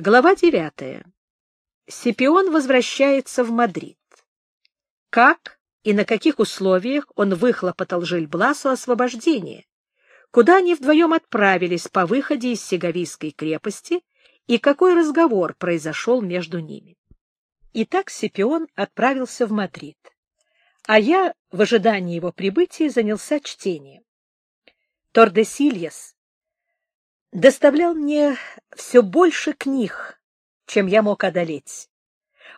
Глава девятая. Сипион возвращается в Мадрид. Как и на каких условиях он выхлопотал Жильбласу освобождение? Куда они вдвоем отправились по выходе из Сеговийской крепости и какой разговор произошел между ними? Итак, Сипион отправился в Мадрид, а я в ожидании его прибытия занялся чтением. Тордесильяс доставлял мне все больше книг, чем я мог одолеть.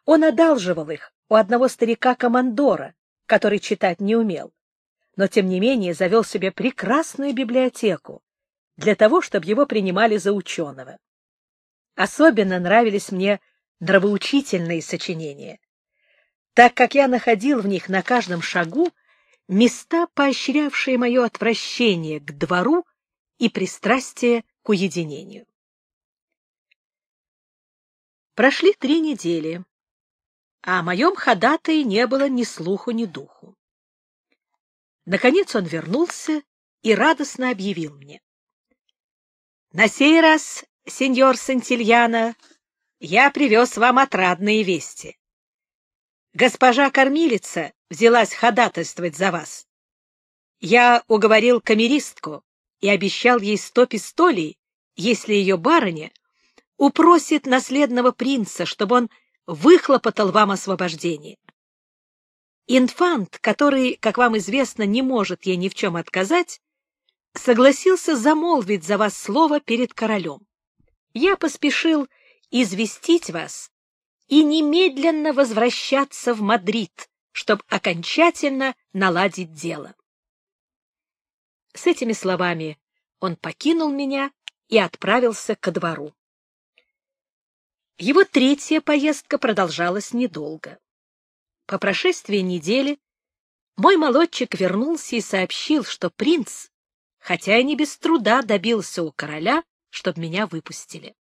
Он одалживал их у одного старика-командора, который читать не умел, но, тем не менее, завел себе прекрасную библиотеку для того, чтобы его принимали за ученого. Особенно нравились мне нравоучительные сочинения, так как я находил в них на каждом шагу места, поощрявшие мое отвращение к двору и пристрастие к уединению. Прошли три недели, а о моем ходатае не было ни слуху, ни духу. Наконец он вернулся и радостно объявил мне. — На сей раз, сеньор Сантильяна, я привез вам отрадные вести. Госпожа кормилица взялась ходатайствовать за вас. Я уговорил камеристку, и обещал ей сто пистолей, если ее барыня упросит наследного принца, чтобы он выхлопотал вам освобождение. Инфант, который, как вам известно, не может ей ни в чем отказать, согласился замолвить за вас слово перед королем. Я поспешил известить вас и немедленно возвращаться в Мадрид, чтобы окончательно наладить дело. С этими словами он покинул меня и отправился ко двору. Его третья поездка продолжалась недолго. По прошествии недели мой молодчик вернулся и сообщил, что принц, хотя и не без труда, добился у короля, чтобы меня выпустили.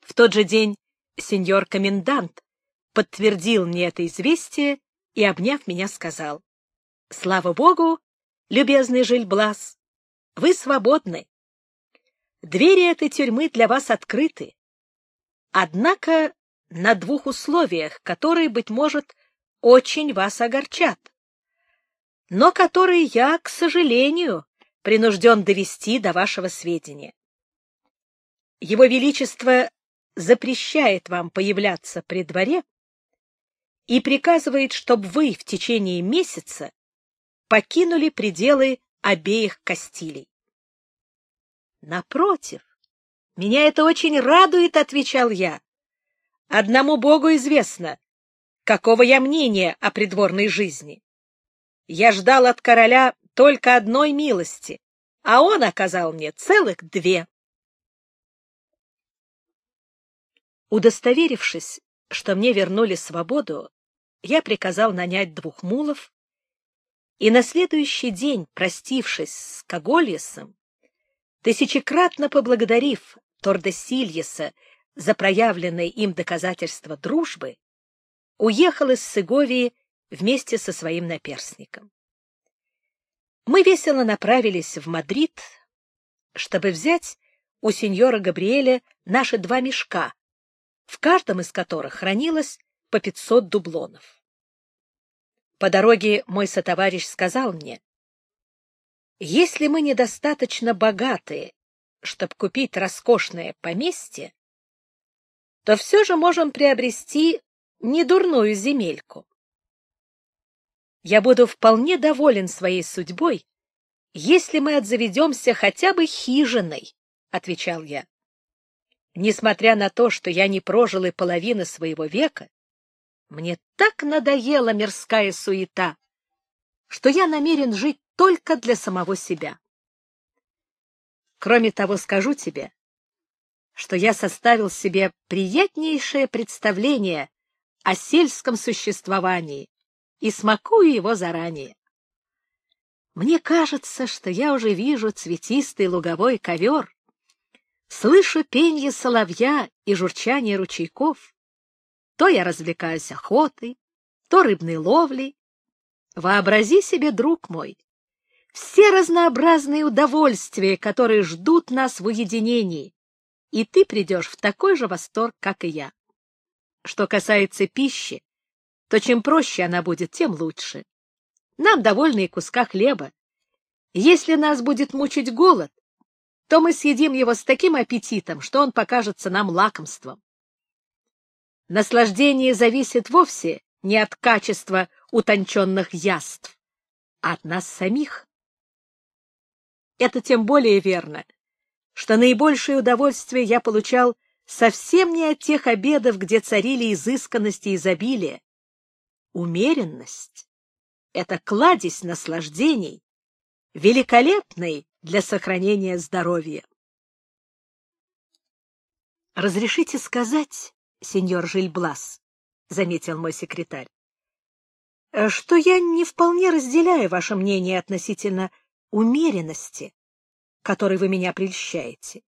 В тот же день сеньор-комендант подтвердил мне это известие и, обняв меня, сказал, «Слава Богу, любезный Жильблас, вы свободны. Двери этой тюрьмы для вас открыты. Однако на двух условиях, которые, быть может, очень вас огорчат, но которые я, к сожалению, принужден довести до вашего сведения. Его Величество запрещает вам появляться при дворе и приказывает, чтобы вы в течение месяца покинули пределы обеих Кастилей. Напротив, меня это очень радует, — отвечал я. Одному Богу известно, какого я мнения о придворной жизни. Я ждал от короля только одной милости, а он оказал мне целых две. Удостоверившись, что мне вернули свободу, я приказал нанять двух мулов и на следующий день, простившись с Кагольесом, тысячекратно поблагодарив Тордесильеса за проявленное им доказательство дружбы, уехал из Сеговии вместе со своим наперсником. Мы весело направились в Мадрид, чтобы взять у сеньора Габриэля наши два мешка, в каждом из которых хранилось по пятьсот дублонов. По дороге мой сотоварищ сказал мне, «Если мы недостаточно богатые, чтобы купить роскошное поместье, то все же можем приобрести недурную земельку. Я буду вполне доволен своей судьбой, если мы отзаведемся хотя бы хижиной, — отвечал я. Несмотря на то, что я не прожил и половины своего века, мне так надоела мирская суета, что я намерен жить только для самого себя. Кроме того, скажу тебе, что я составил себе приятнейшее представление о сельском существовании и смакую его заранее. Мне кажется, что я уже вижу цветистый луговой ковер, слышу пенье соловья и журчание ручейков, то я развлекаюсь охотой, то рыбной ловлей. Вообрази себе, друг мой, все разнообразные удовольствия, которые ждут нас в уединении, и ты придешь в такой же восторг, как и я. Что касается пищи, то чем проще она будет, тем лучше. Нам довольны и куска хлеба. Если нас будет мучить голод, то мы съедим его с таким аппетитом, что он покажется нам лакомством. Наслаждение зависит вовсе не от качества утонченных яств, а от нас самих. Это тем более верно, что наибольшее удовольствие я получал совсем не от тех обедов, где царили изысканность и изобилие. Умеренность — это кладезь наслаждений, великолепный для сохранения здоровья. «Разрешите сказать, сеньор Жильблас», — заметил мой секретарь, «что я не вполне разделяю ваше мнение относительно умеренности, которой вы меня прельщаете.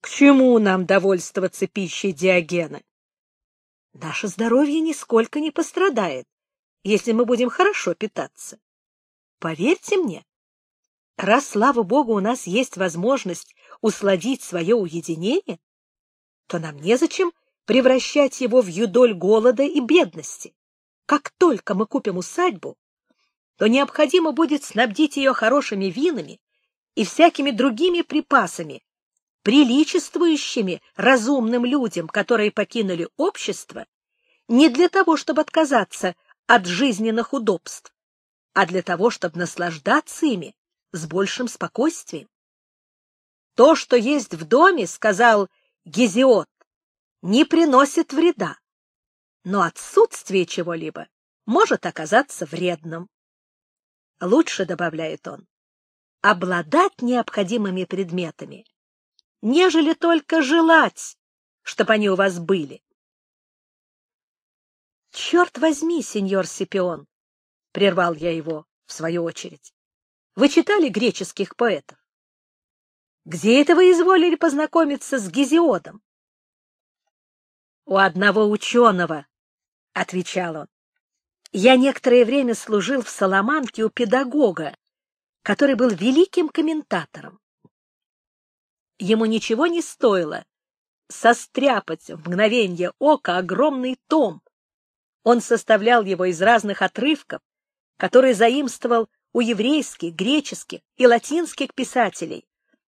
К чему нам довольствоваться пищей Диогена? Наше здоровье нисколько не пострадает, если мы будем хорошо питаться. Поверьте мне, раз, слава богу, у нас есть возможность усладить свое уединение, то нам незачем превращать его в юдоль голода и бедности. Как только мы купим усадьбу, то необходимо будет снабдить ее хорошими винами и всякими другими припасами, приличествующими разумным людям, которые покинули общество, не для того, чтобы отказаться от жизненных удобств, а для того, чтобы наслаждаться ими с большим спокойствием. То, что есть в доме, сказал Гезиот, не приносит вреда, но отсутствие чего-либо может оказаться вредным. Лучше, добавляет он, обладать необходимыми предметами, нежели только желать, чтобы они у вас были. — Черт возьми, сеньор Сипион! — прервал я его, в свою очередь. — Вы читали греческих поэтов? Где это вы изволили познакомиться с Гезиодом? — У одного ученого, — отвечал он. Я некоторое время служил в Соломанке у педагога, который был великим комментатором. Ему ничего не стоило состряпать в мгновенье ока огромный том. Он составлял его из разных отрывков, которые заимствовал у еврейских, греческих и латинских писателей,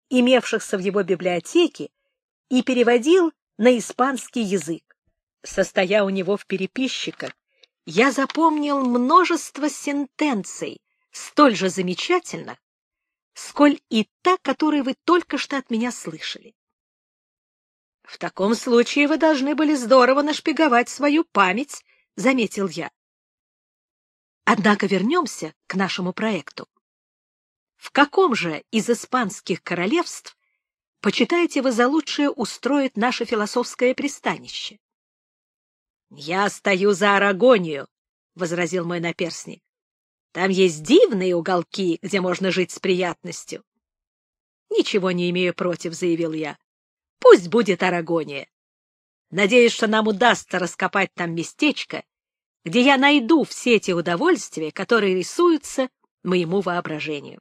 имевшихся в его библиотеке, и переводил на испанский язык. Состоя у него в переписчиках, я запомнил множество сентенций, столь же замечательных, сколь и та, которую вы только что от меня слышали. В таком случае вы должны были здорово нашпиговать свою память, — заметил я. Однако вернемся к нашему проекту. В каком же из испанских королевств почитаете вы за лучшее устроить наше философское пристанище? — Я стою за Арагонию, — возразил мой наперсник. Там есть дивные уголки, где можно жить с приятностью. — Ничего не имею против, — заявил я. — Пусть будет Арагония. Надеюсь, что нам удастся раскопать там местечко, где я найду все эти удовольствия, которые рисуются моему воображению.